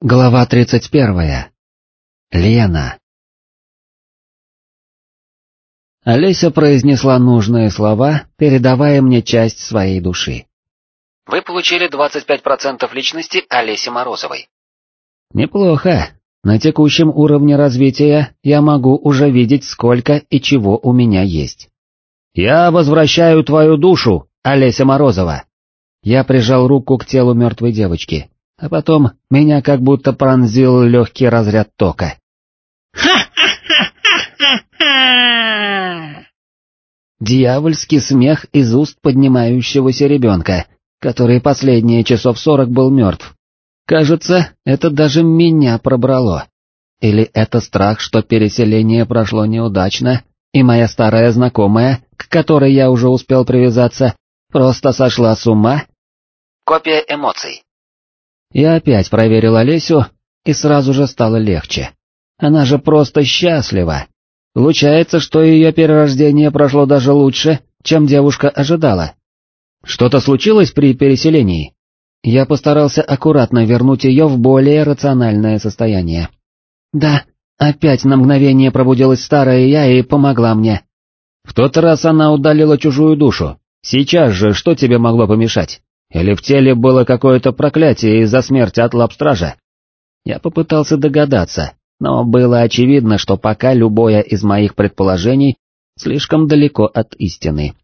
Глава 31. Лена. Олеся произнесла нужные слова, передавая мне часть своей души. Вы получили 25% личности Олеси Морозовой. Неплохо. На текущем уровне развития я могу уже видеть, сколько и чего у меня есть. Я возвращаю твою душу, Олеся Морозова. Я прижал руку к телу мертвой девочки а потом меня как будто пронзил легкий разряд тока. Дьявольский смех из уст поднимающегося ребенка, который последние часов сорок был мертв. Кажется, это даже меня пробрало. Или это страх, что переселение прошло неудачно, и моя старая знакомая, к которой я уже успел привязаться, просто сошла с ума? Копия эмоций. Я опять проверил Олесю, и сразу же стало легче. Она же просто счастлива. Получается, что ее перерождение прошло даже лучше, чем девушка ожидала. Что-то случилось при переселении? Я постарался аккуратно вернуть ее в более рациональное состояние. Да, опять на мгновение пробудилась старая я и помогла мне. В тот раз она удалила чужую душу. Сейчас же что тебе могло помешать? Или в теле было какое-то проклятие из-за смерти от лапстража? Я попытался догадаться, но было очевидно, что пока любое из моих предположений слишком далеко от истины.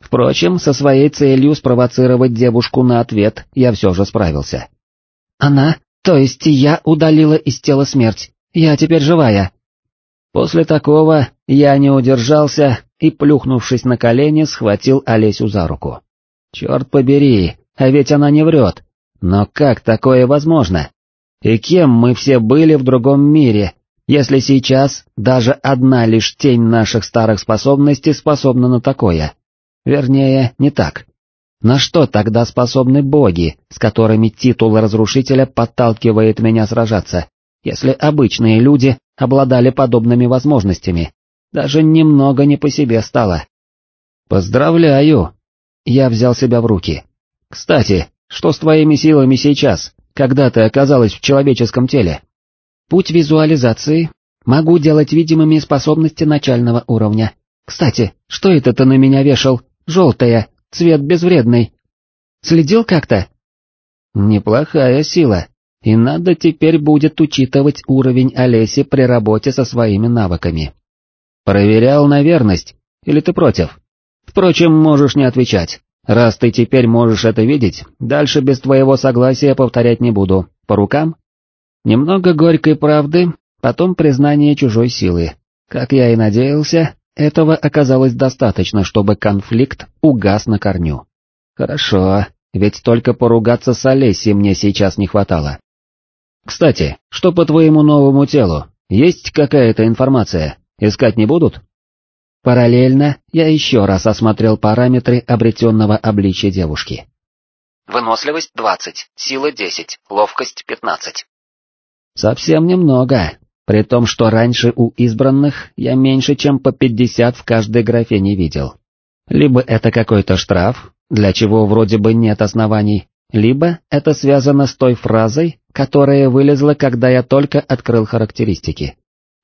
Впрочем, со своей целью спровоцировать девушку на ответ я все же справился. «Она, то есть я удалила из тела смерть, я теперь живая». После такого я не удержался и, плюхнувшись на колени, схватил Олесю за руку. Черт побери, а ведь она не врет. Но как такое возможно? И кем мы все были в другом мире, если сейчас даже одна лишь тень наших старых способностей способна на такое? Вернее, не так. На что тогда способны боги, с которыми титул разрушителя подталкивает меня сражаться, если обычные люди обладали подобными возможностями? Даже немного не по себе стало. Поздравляю, я взял себя в руки. «Кстати, что с твоими силами сейчас, когда ты оказалась в человеческом теле?» «Путь визуализации. Могу делать видимыми способности начального уровня. Кстати, что это ты на меня вешал? Желтая, цвет безвредный. Следил как-то?» «Неплохая сила, и надо теперь будет учитывать уровень Олеси при работе со своими навыками. Проверял на верность, или ты против?» Впрочем, можешь не отвечать. Раз ты теперь можешь это видеть, дальше без твоего согласия повторять не буду. По рукам? Немного горькой правды, потом признание чужой силы. Как я и надеялся, этого оказалось достаточно, чтобы конфликт угас на корню. Хорошо, ведь только поругаться с Олесей мне сейчас не хватало. Кстати, что по твоему новому телу? Есть какая-то информация? Искать не будут? Параллельно я еще раз осмотрел параметры обретенного обличия девушки. Выносливость 20, сила 10, ловкость 15. Совсем немного, при том, что раньше у избранных я меньше чем по 50 в каждой графе не видел. Либо это какой-то штраф, для чего вроде бы нет оснований, либо это связано с той фразой, которая вылезла, когда я только открыл характеристики.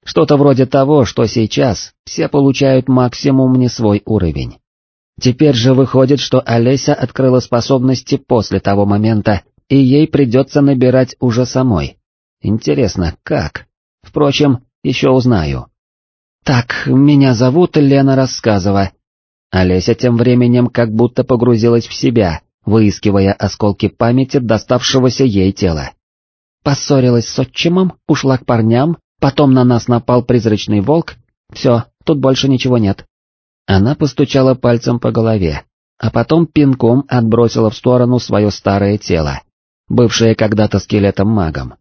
Что-то вроде того, что сейчас все получают максимум не свой уровень. Теперь же выходит, что Олеся открыла способности после того момента, и ей придется набирать уже самой. Интересно, как? Впрочем, еще узнаю. «Так, меня зовут Лена Рассказова». Олеся тем временем как будто погрузилась в себя, выискивая осколки памяти доставшегося ей тела. Поссорилась с отчимом, ушла к парням, Потом на нас напал призрачный волк. Все, тут больше ничего нет. Она постучала пальцем по голове, а потом пинком отбросила в сторону свое старое тело, бывшее когда-то скелетом-магом.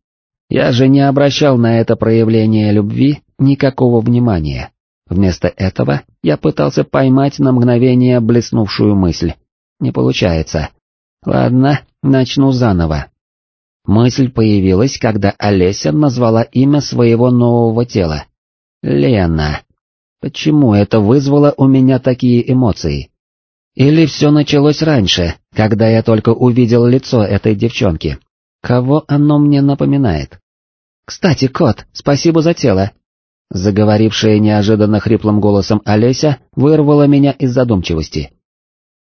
Я же не обращал на это проявление любви никакого внимания. Вместо этого я пытался поймать на мгновение блеснувшую мысль. Не получается. Ладно, начну заново. Мысль появилась, когда Олеся назвала имя своего нового тела. Лена. Почему это вызвало у меня такие эмоции? Или все началось раньше, когда я только увидел лицо этой девчонки? Кого оно мне напоминает? «Кстати, кот, спасибо за тело!» Заговорившая неожиданно хриплым голосом Олеся вырвала меня из задумчивости.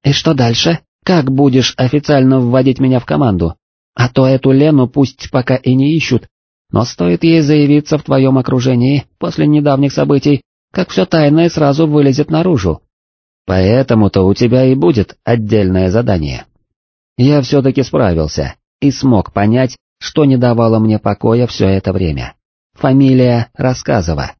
«И что дальше? Как будешь официально вводить меня в команду? А то эту Лену пусть пока и не ищут, но стоит ей заявиться в твоем окружении после недавних событий, как все тайное сразу вылезет наружу. Поэтому-то у тебя и будет отдельное задание. Я все-таки справился и смог понять, что не давало мне покоя все это время. Фамилия Рассказова.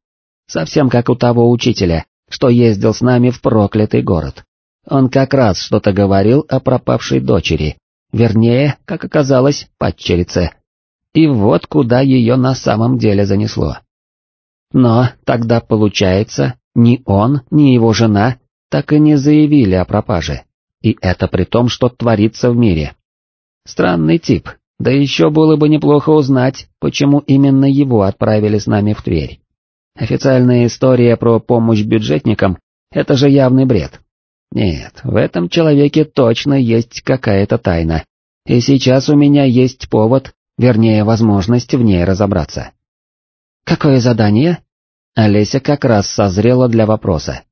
Совсем как у того учителя, что ездил с нами в проклятый город. Он как раз что-то говорил о пропавшей дочери, вернее, как оказалось, падчерице. И вот куда ее на самом деле занесло. Но тогда получается, ни он, ни его жена так и не заявили о пропаже. И это при том, что творится в мире. Странный тип, да еще было бы неплохо узнать, почему именно его отправили с нами в Тверь. Официальная история про помощь бюджетникам — это же явный бред. Нет, в этом человеке точно есть какая-то тайна, и сейчас у меня есть повод, вернее возможность в ней разобраться. «Какое задание?» Олеся как раз созрела для вопроса.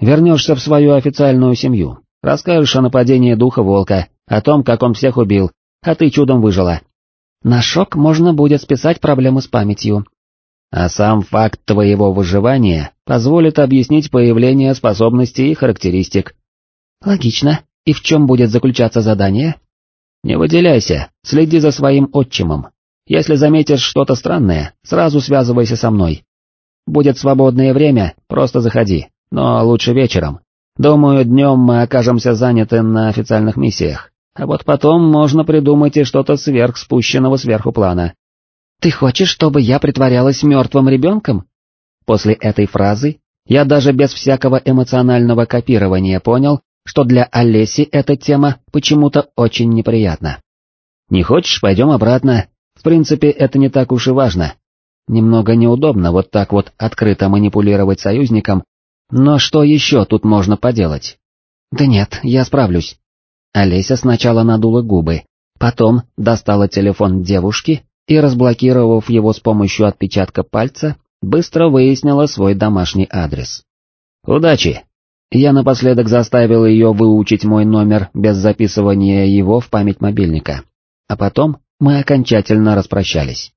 «Вернешься в свою официальную семью, расскажешь о нападении духа волка, о том, как он всех убил, а ты чудом выжила. На шок можно будет списать проблемы с памятью. А сам факт твоего выживания позволит объяснить появление способностей и характеристик. Логично. И в чем будет заключаться задание? Не выделяйся, следи за своим отчимом. Если заметишь что-то странное, сразу связывайся со мной. Будет свободное время, просто заходи, но лучше вечером. Думаю, днем мы окажемся заняты на официальных миссиях. А вот потом можно придумать и что-то сверхспущенного сверху плана. «Ты хочешь, чтобы я притворялась мертвым ребенком?» После этой фразы я даже без всякого эмоционального копирования понял, что для Олеси эта тема почему-то очень неприятна. «Не хочешь, пойдем обратно. В принципе, это не так уж и важно. Немного неудобно вот так вот открыто манипулировать союзником, но что еще тут можно поделать?» «Да нет, я справлюсь. Олеся сначала надула губы, потом достала телефон девушки и, разблокировав его с помощью отпечатка пальца, быстро выяснила свой домашний адрес. «Удачи!» Я напоследок заставил ее выучить мой номер без записывания его в память мобильника. А потом мы окончательно распрощались.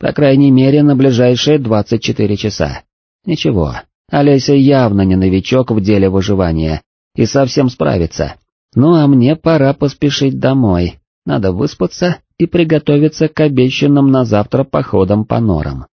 По крайней мере, на ближайшие 24 часа. Ничего, Олеся явно не новичок в деле выживания и совсем справится, ну а мне пора поспешить домой, надо выспаться и приготовиться к обещанным на завтра походам по норам.